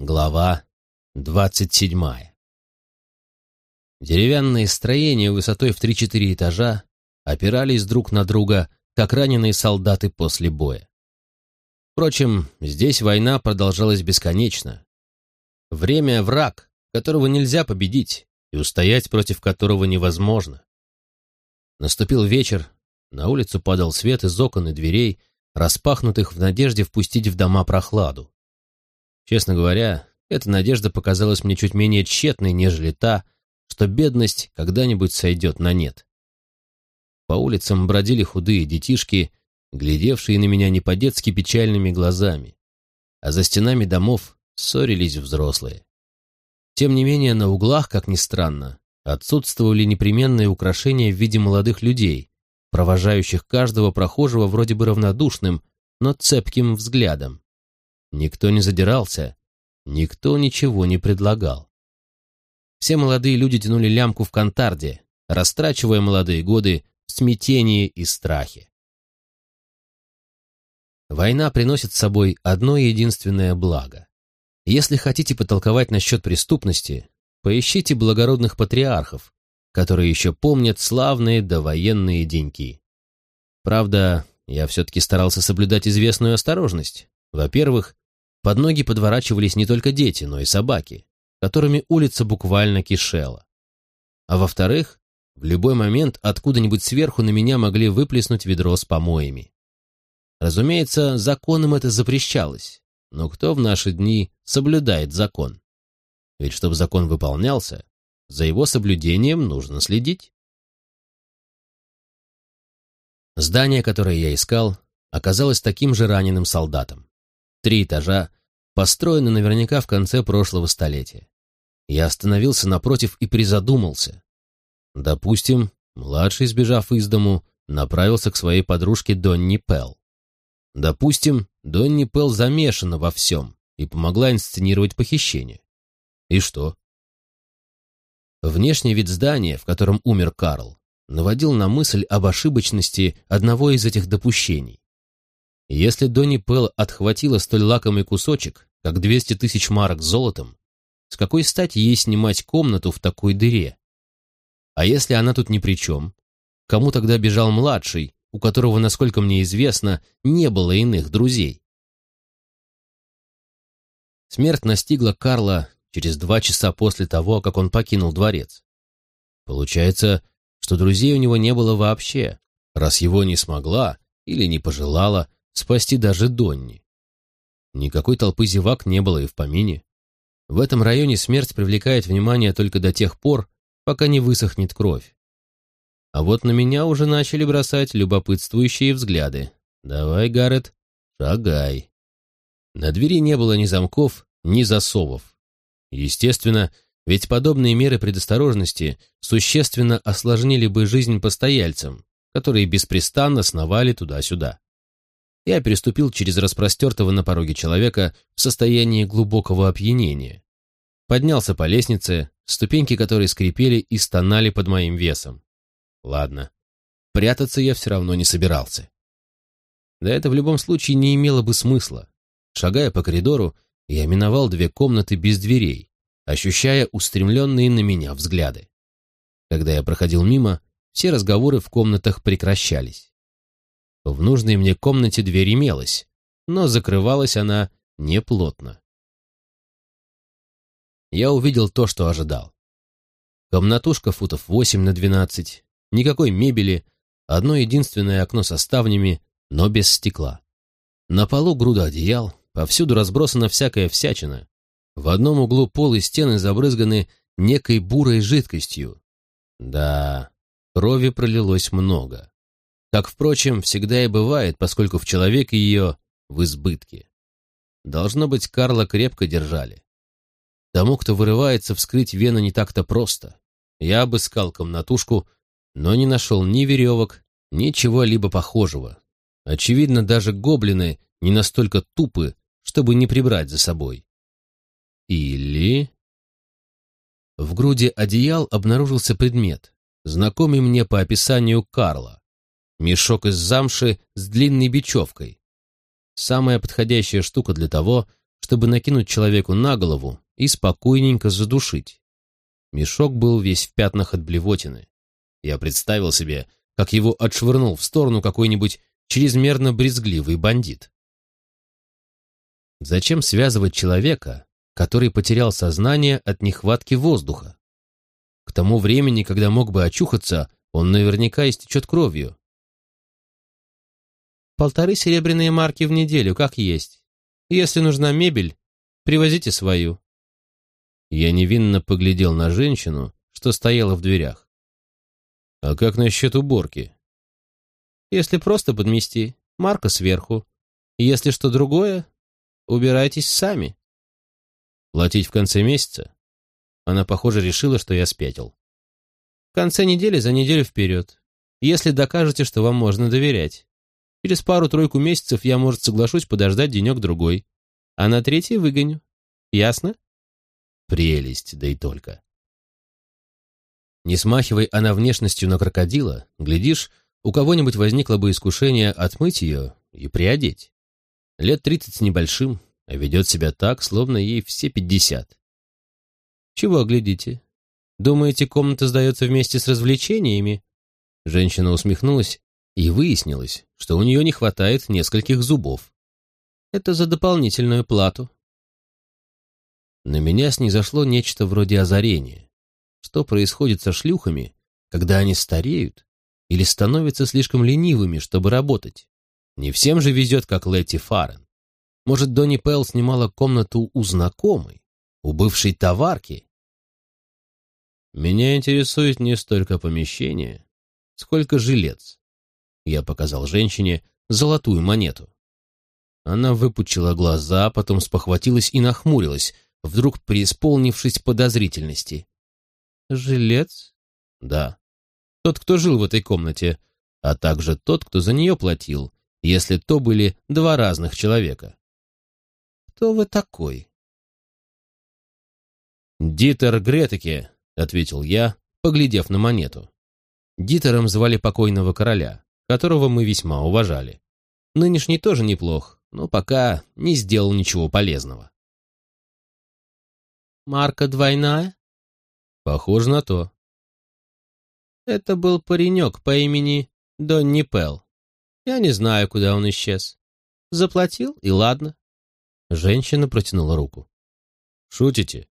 Глава двадцать седьмая Деревянные строения высотой в три-четыре этажа опирались друг на друга, как раненые солдаты после боя. Впрочем, здесь война продолжалась бесконечно. Время — враг, которого нельзя победить и устоять против которого невозможно. Наступил вечер, на улицу падал свет из окон и дверей, распахнутых в надежде впустить в дома прохладу. Честно говоря, эта надежда показалась мне чуть менее тщетной, нежели та, что бедность когда-нибудь сойдет на нет. По улицам бродили худые детишки, глядевшие на меня не по-детски печальными глазами, а за стенами домов ссорились взрослые. Тем не менее, на углах, как ни странно, отсутствовали непременные украшения в виде молодых людей, провожающих каждого прохожего вроде бы равнодушным, но цепким взглядом. Никто не задирался, никто ничего не предлагал. Все молодые люди тянули лямку в кантарде, растрачивая молодые годы в смятении и страхе. Война приносит с собой одно единственное благо. Если хотите потолковать насчет преступности, поищите благородных патриархов, которые еще помнят славные довоенные деньки. Правда, я все-таки старался соблюдать известную осторожность. Во-первых, под ноги подворачивались не только дети, но и собаки, которыми улица буквально кишела. А во-вторых, в любой момент откуда-нибудь сверху на меня могли выплеснуть ведро с помоями. Разумеется, законом это запрещалось, но кто в наши дни соблюдает закон? Ведь чтобы закон выполнялся, за его соблюдением нужно следить. Здание, которое я искал, оказалось таким же раненым солдатом. Три этажа, построены наверняка в конце прошлого столетия. Я остановился напротив и призадумался. Допустим, младший, сбежав из дому, направился к своей подружке Донни Пелл. Допустим, Донни Пелл замешана во всем и помогла инсценировать похищение. И что? Внешний вид здания, в котором умер Карл, наводил на мысль об ошибочности одного из этих допущений. Если Донни Пелл отхватила столь лакомый кусочек, как 200 тысяч марок золотом, с какой стати ей снимать комнату в такой дыре? А если она тут ни при чем? Кому тогда бежал младший, у которого, насколько мне известно, не было иных друзей? Смерть настигла Карла через два часа после того, как он покинул дворец. Получается, что друзей у него не было вообще, раз его не смогла или не пожелала спасти даже Донни. Никакой толпы зевак не было и в помине. В этом районе смерть привлекает внимание только до тех пор, пока не высохнет кровь. А вот на меня уже начали бросать любопытствующие взгляды. «Давай, Гаррет, шагай». На двери не было ни замков, ни засовов. Естественно, ведь подобные меры предосторожности существенно осложнили бы жизнь постояльцам, которые беспрестанно сновали туда-сюда я переступил через распростертого на пороге человека в состоянии глубокого опьянения. Поднялся по лестнице, ступеньки которой скрипели и стонали под моим весом. Ладно, прятаться я все равно не собирался. Да это в любом случае не имело бы смысла. Шагая по коридору, я миновал две комнаты без дверей, ощущая устремленные на меня взгляды. Когда я проходил мимо, все разговоры в комнатах прекращались. В нужной мне комнате дверь имелась, но закрывалась она неплотно. Я увидел то, что ожидал. Комнатушка футов 8 на 12, никакой мебели, одно единственное окно со ставнями, но без стекла. На полу груда одеял, повсюду разбросана всякая всячина. В одном углу пол и стены забрызганы некой бурой жидкостью. Да, крови пролилось много. Как, впрочем, всегда и бывает, поскольку в человеке ее в избытке. Должно быть, Карла крепко держали. Тому, кто вырывается, вскрыть вену не так-то просто. Я обыскал комнатушку, но не нашел ни веревок, ни чего-либо похожего. Очевидно, даже гоблины не настолько тупы, чтобы не прибрать за собой. Или... В груди одеял обнаружился предмет, знакомый мне по описанию Карла. Мешок из замши с длинной бечевкой. Самая подходящая штука для того, чтобы накинуть человеку на голову и спокойненько задушить. Мешок был весь в пятнах от блевотины. Я представил себе, как его отшвырнул в сторону какой-нибудь чрезмерно брезгливый бандит. Зачем связывать человека, который потерял сознание от нехватки воздуха? К тому времени, когда мог бы очухаться, он наверняка истечет кровью. Полторы серебряные марки в неделю, как есть. Если нужна мебель, привозите свою. Я невинно поглядел на женщину, что стояла в дверях. А как насчет уборки? Если просто подмести, марка сверху. Если что другое, убирайтесь сами. Платить в конце месяца? Она, похоже, решила, что я спятил. В конце недели за неделю вперед. Если докажете, что вам можно доверять. Через пару-тройку месяцев я, может, соглашусь подождать денек-другой. А на третий выгоню. Ясно? Прелесть, да и только. Не смахивай она внешностью на крокодила, глядишь, у кого-нибудь возникло бы искушение отмыть ее и приодеть. Лет тридцать с небольшим, а ведет себя так, словно ей все пятьдесят. Чего глядите? Думаете, комната сдается вместе с развлечениями? Женщина усмехнулась, и выяснилось, что у нее не хватает нескольких зубов. Это за дополнительную плату. На меня снизошло нечто вроде озарения. Что происходит со шлюхами, когда они стареют или становятся слишком ленивыми, чтобы работать? Не всем же везет, как Летти Фарен. Может, Донни Пелл снимала комнату у знакомой, у бывшей товарки? Меня интересует не столько помещение, сколько жилец. Я показал женщине золотую монету. Она выпучила глаза, потом спохватилась и нахмурилась, вдруг преисполнившись подозрительности. «Жилец?» «Да. Тот, кто жил в этой комнате, а также тот, кто за нее платил, если то были два разных человека». «Кто вы такой?» «Дитер Гретеке», — ответил я, поглядев на монету. Дитером звали покойного короля, которого мы весьма уважали. Нынешний тоже неплох, но пока не сделал ничего полезного. Марка двойная? Похоже на то. Это был паренек по имени Донни Пелл. Я не знаю, куда он исчез. Заплатил, и ладно. Женщина протянула руку. Шутите?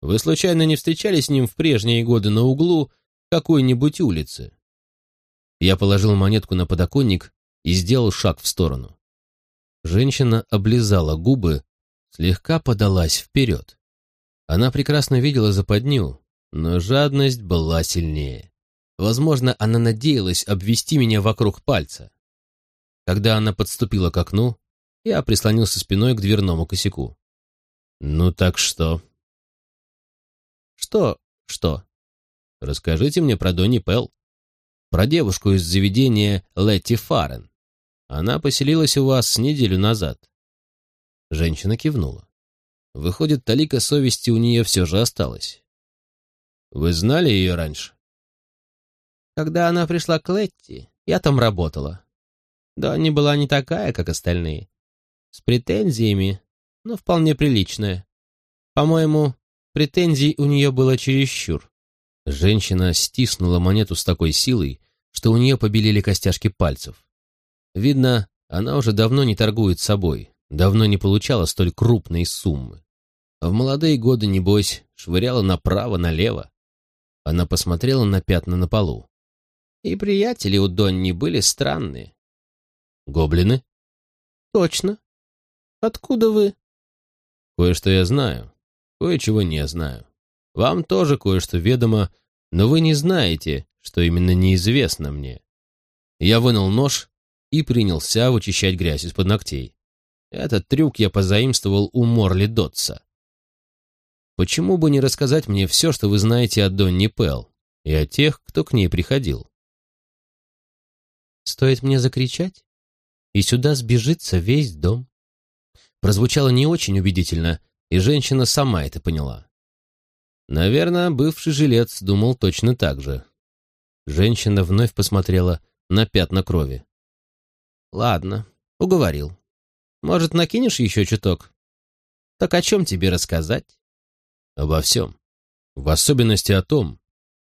Вы случайно не встречались с ним в прежние годы на углу какой-нибудь улицы? Я положил монетку на подоконник и сделал шаг в сторону. Женщина облизала губы, слегка подалась вперед. Она прекрасно видела западню, но жадность была сильнее. Возможно, она надеялась обвести меня вокруг пальца. Когда она подступила к окну, я прислонился спиной к дверному косяку. «Ну так что?» «Что? Что?» «Расскажите мне про Донни Пелл. Про девушку из заведения Летти Фарен. Она поселилась у вас неделю назад». Женщина кивнула. Выходит, талика совести у нее все же осталась. Вы знали ее раньше? Когда она пришла к Летти, я там работала. Да, не была не такая, как остальные. С претензиями, но вполне приличная. По-моему, претензий у нее было чересчур. Женщина стиснула монету с такой силой, что у нее побелели костяшки пальцев. Видно, она уже давно не торгует собой, давно не получала столь крупной суммы. В молодые годы, небось, швыряла направо-налево. Она посмотрела на пятна на полу. И приятели у Донни были странные. Гоблины? Точно. Откуда вы? Кое-что я знаю, кое-чего не знаю. Вам тоже кое-что ведомо, но вы не знаете, что именно неизвестно мне. Я вынул нож и принялся вычищать грязь из-под ногтей. Этот трюк я позаимствовал у Морли Дотса. Почему бы не рассказать мне все, что вы знаете о Донни Пелл и о тех, кто к ней приходил? Стоит мне закричать, и сюда сбежится весь дом. Прозвучало не очень убедительно, и женщина сама это поняла. Наверное, бывший жилец думал точно так же. Женщина вновь посмотрела на пятна крови. «Ладно, уговорил. Может, накинешь еще чуток? Так о чем тебе рассказать? Обо всем. В особенности о том,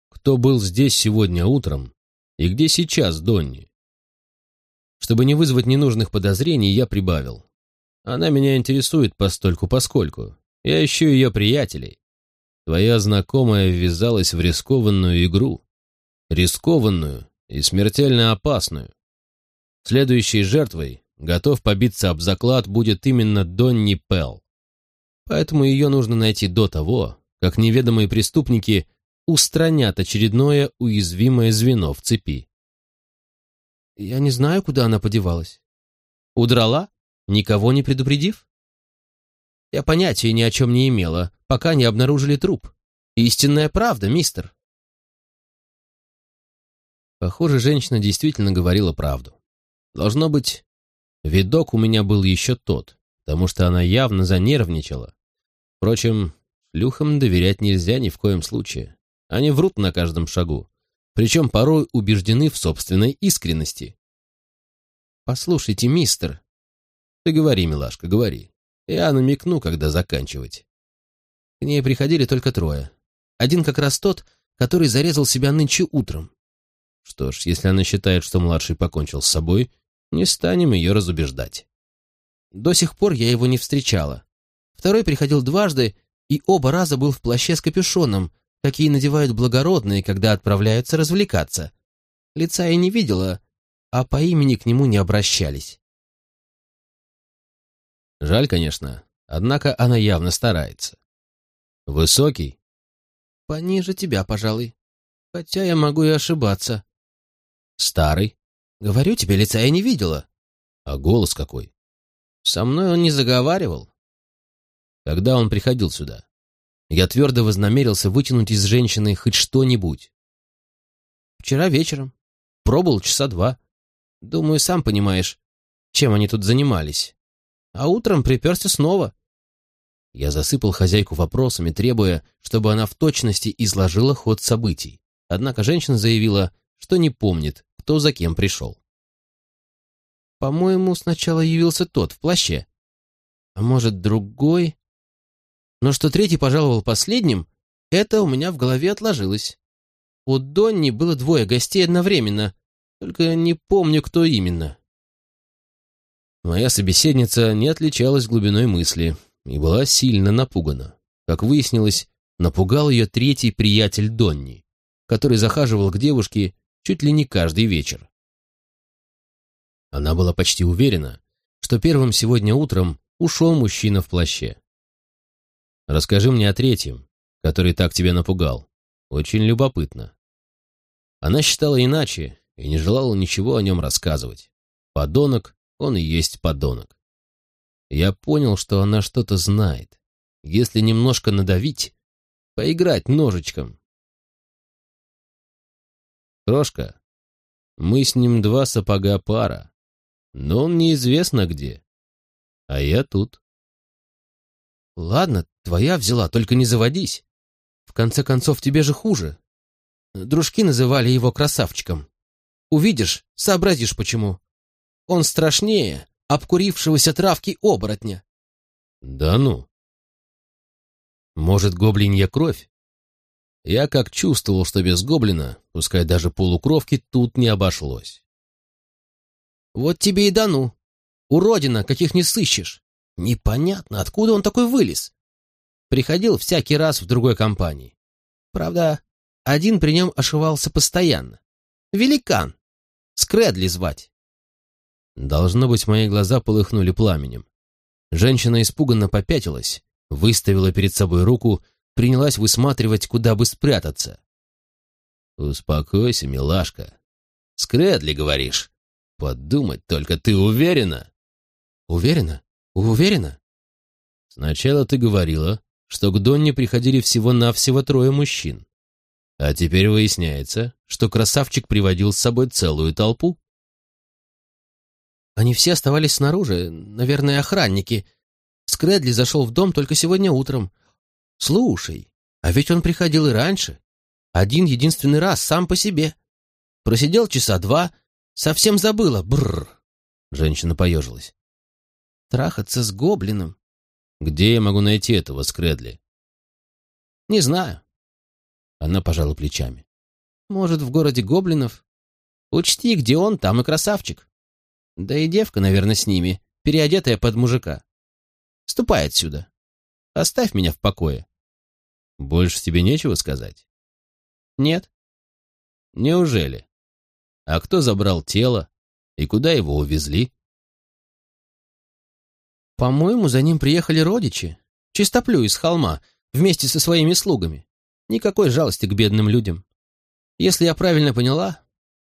кто был здесь сегодня утром и где сейчас Донни. Чтобы не вызвать ненужных подозрений, я прибавил. Она меня интересует постольку-поскольку. Я ищу ее приятелей. Твоя знакомая ввязалась в рискованную игру. Рискованную и смертельно опасную. Следующей жертвой, готов побиться об заклад, будет именно Донни Пелл. Поэтому ее нужно найти до того, как неведомые преступники устранят очередное уязвимое звено в цепи. Я не знаю, куда она подевалась. Удрала, никого не предупредив? Я понятия ни о чем не имела, пока не обнаружили труп. Истинная правда, мистер. Похоже, женщина действительно говорила правду. Должно быть, видок у меня был еще тот, потому что она явно занервничала. Впрочем, шлюхам доверять нельзя ни в коем случае. Они врут на каждом шагу, причем порой убеждены в собственной искренности. «Послушайте, мистер...» «Ты говори, милашка, говори. Я намекну, когда заканчивать». К ней приходили только трое. Один как раз тот, который зарезал себя нынче утром. Что ж, если она считает, что младший покончил с собой, не станем ее разубеждать. До сих пор я его не встречала. Второй приходил дважды, и оба раза был в плаще с капюшоном, какие надевают благородные, когда отправляются развлекаться. Лица я не видела, а по имени к нему не обращались. Жаль, конечно, однако она явно старается. Высокий? Пониже тебя, пожалуй. Хотя я могу и ошибаться. Старый? Говорю тебе, лица я не видела. А голос какой? Со мной он не заговаривал. Когда он приходил сюда? Я твердо вознамерился вытянуть из женщины хоть что-нибудь. Вчера вечером. Пробыл часа два. Думаю, сам понимаешь, чем они тут занимались. А утром приперся снова. Я засыпал хозяйку вопросами, требуя, чтобы она в точности изложила ход событий. Однако женщина заявила, что не помнит, кто за кем пришел. По-моему, сначала явился тот в плаще. А может, другой? Но что третий пожаловал последним, это у меня в голове отложилось. У Донни было двое гостей одновременно, только не помню, кто именно. Моя собеседница не отличалась глубиной мысли и была сильно напугана. Как выяснилось, напугал ее третий приятель Донни, который захаживал к девушке чуть ли не каждый вечер. Она была почти уверена, что первым сегодня утром ушел мужчина в плаще. Расскажи мне о третьем, который так тебя напугал. Очень любопытно. Она считала иначе и не желала ничего о нем рассказывать. Подонок, он и есть подонок. Я понял, что она что-то знает. Если немножко надавить, поиграть ножичком. Крошка, мы с ним два сапога пара, но он неизвестно где. А я тут. Ладно, твоя взяла, только не заводись. В конце концов, тебе же хуже. Дружки называли его красавчиком. Увидишь, сообразишь почему. Он страшнее обкурившегося травки оборотня. Да ну. Может, гоблинья кровь? Я как чувствовал, что без гоблина, пускай даже полукровки, тут не обошлось. Вот тебе и дану. Уродина, каких не сыщешь. Непонятно, откуда он такой вылез. Приходил всякий раз в другой компании. Правда, один при нем ошивался постоянно. Великан. Скредли звать. Должно быть, мои глаза полыхнули пламенем. Женщина испуганно попятилась, выставила перед собой руку, принялась высматривать, куда бы спрятаться. «Успокойся, милашка. Скредли, говоришь? Подумать только, ты уверена?» «Уверена? Уверена?» «Сначала ты говорила, что к Донне приходили всего-навсего трое мужчин. А теперь выясняется, что красавчик приводил с собой целую толпу?» Они все оставались снаружи, наверное, охранники. Скредли зашел в дом только сегодня утром. Слушай, а ведь он приходил и раньше. Один единственный раз, сам по себе. Просидел часа два, совсем забыла. Бррр. Женщина поежилась. Трахаться с гоблином. Где я могу найти этого Скредли? Не знаю. Она пожала плечами. Может, в городе гоблинов? Учти, где он, там и красавчик. Да и девка, наверное, с ними, переодетая под мужика. Ступай отсюда. Оставь меня в покое. Больше тебе нечего сказать? Нет. Неужели? А кто забрал тело и куда его увезли? По-моему, за ним приехали родичи. Чистоплю из холма, вместе со своими слугами. Никакой жалости к бедным людям. Если я правильно поняла,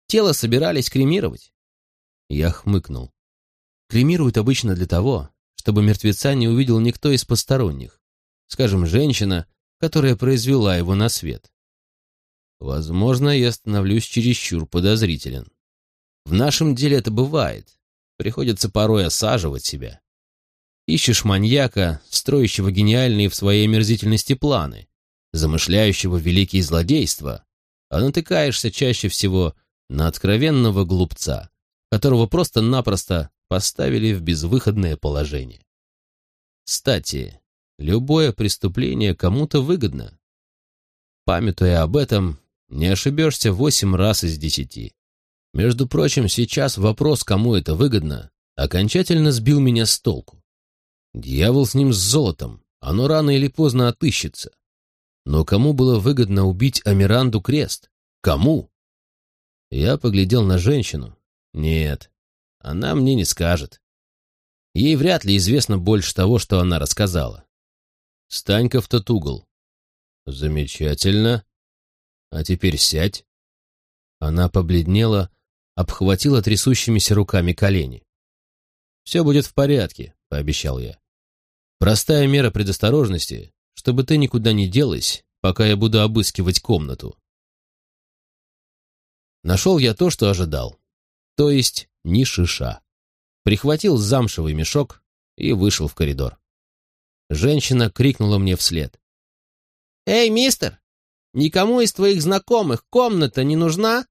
тело собирались кремировать. Я хмыкнул. Кремируют обычно для того, чтобы мертвеца не увидел никто из посторонних. Скажем, женщина, которая произвела его на свет. Возможно, я становлюсь чересчур подозрителен. В нашем деле это бывает. Приходится порой осаживать себя. Ищешь маньяка, строящего гениальные в своей омерзительности планы, замышляющего великие злодейства, а натыкаешься чаще всего на откровенного глупца, которого просто-напросто поставили в безвыходное положение. Кстати, любое преступление кому-то выгодно. Памятуя об этом, не ошибешься восемь раз из десяти. Между прочим, сейчас вопрос, кому это выгодно, окончательно сбил меня с толку. Дьявол с ним с золотом, оно рано или поздно отыщется. Но кому было выгодно убить Амиранду Крест? Кому? Я поглядел на женщину. Нет, она мне не скажет. Ей вряд ли известно больше того, что она рассказала. Стань-ка в тот угол. Замечательно. А теперь сядь. Она побледнела, обхватила трясущимися руками колени. «Все будет в порядке», — пообещал я. «Простая мера предосторожности, чтобы ты никуда не делась, пока я буду обыскивать комнату». Нашел я то, что ожидал. То есть ни шиша. Прихватил замшевый мешок и вышел в коридор. Женщина крикнула мне вслед. «Эй, мистер, никому из твоих знакомых комната не нужна?»